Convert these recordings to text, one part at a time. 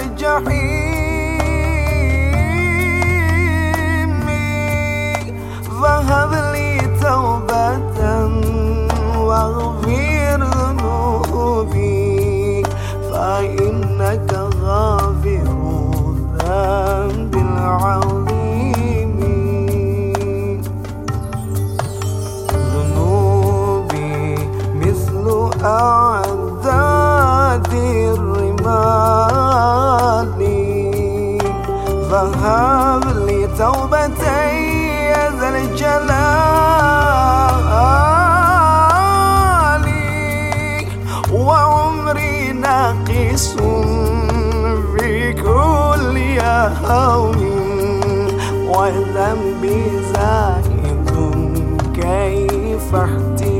الجحيم فهب لي توبتي يا ذا الجلال. وعمري ناقص في كل يوم وذنبي زائد كيف احتمال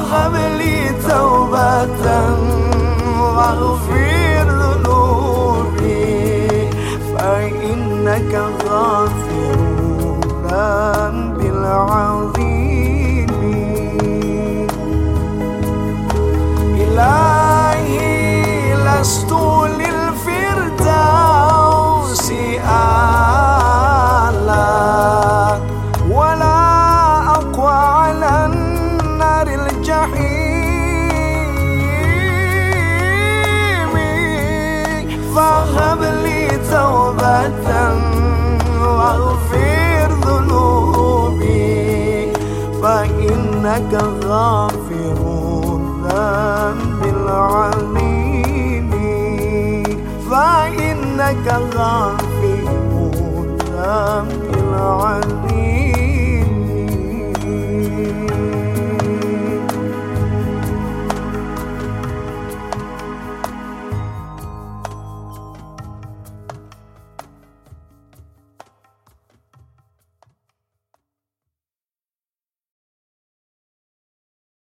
فهب النار الجحيم فهب لي توبة واغفر ذنوبي. فإنك غافر الذنب العليم فإنك غافر الذنب العليم